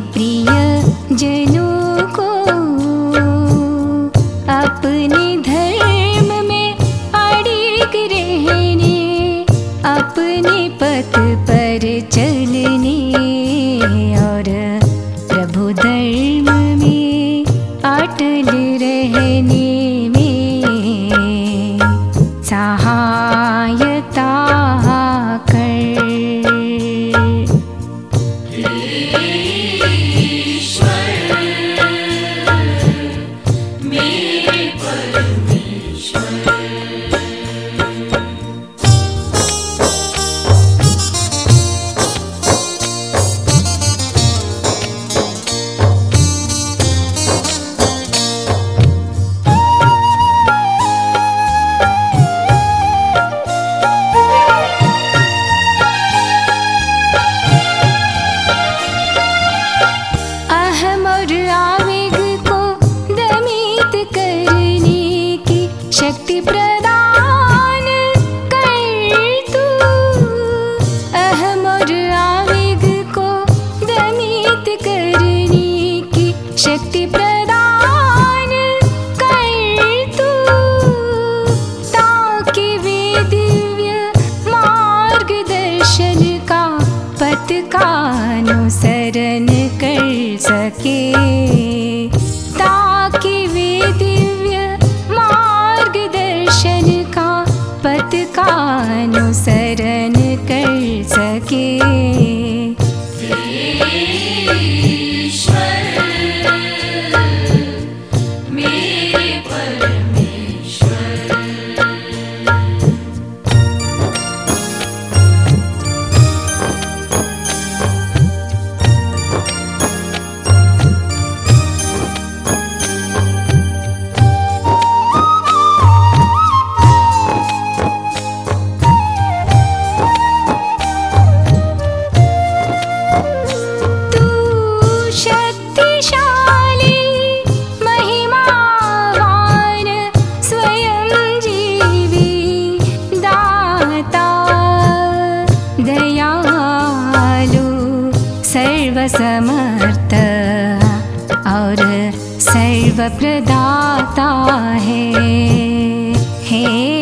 प्रिय जनों को अपने Shri शक्ति ताकि वे दिव्य मार्गदर्शन का पथ का अनुसरण कर सके। ताकि वे दिव्य मार्गदर्शन का पथ का अनुसरण समर्थ और सर्वप्रदाता है। हे